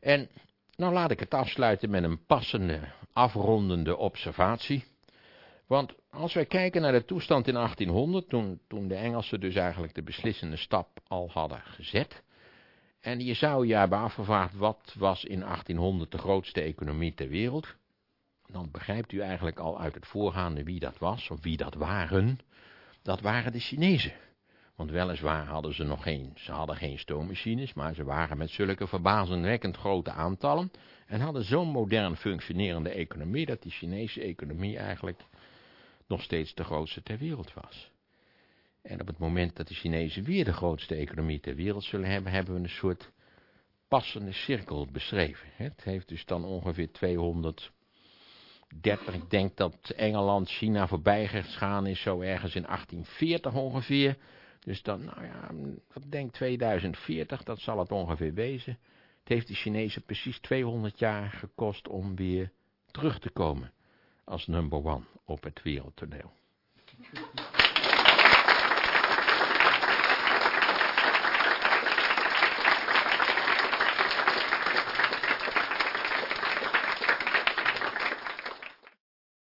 En nou laat ik het afsluiten met een passende, afrondende observatie. Want als wij kijken naar de toestand in 1800, toen, toen de Engelsen dus eigenlijk de beslissende stap al hadden gezet, en je zou je hebben afgevraagd, wat was in 1800 de grootste economie ter wereld? Dan begrijpt u eigenlijk al uit het voorgaande wie dat was, of wie dat waren. Dat waren de Chinezen. Want weliswaar hadden ze nog geen, ze hadden geen stoommachines, maar ze waren met zulke verbazingwekkend grote aantallen en hadden zo'n modern functionerende economie, dat die Chinese economie eigenlijk nog steeds de grootste ter wereld was. En op het moment dat de Chinezen weer de grootste economie ter wereld zullen hebben, hebben we een soort passende cirkel beschreven. Het heeft dus dan ongeveer 230, ik denk dat Engeland China voorbij gegaan is, zo ergens in 1840 ongeveer. Dus dan, nou ja, wat denk 2040, dat zal het ongeveer wezen. Het heeft de Chinezen precies 200 jaar gekost om weer terug te komen als number one op het wereldtoneel.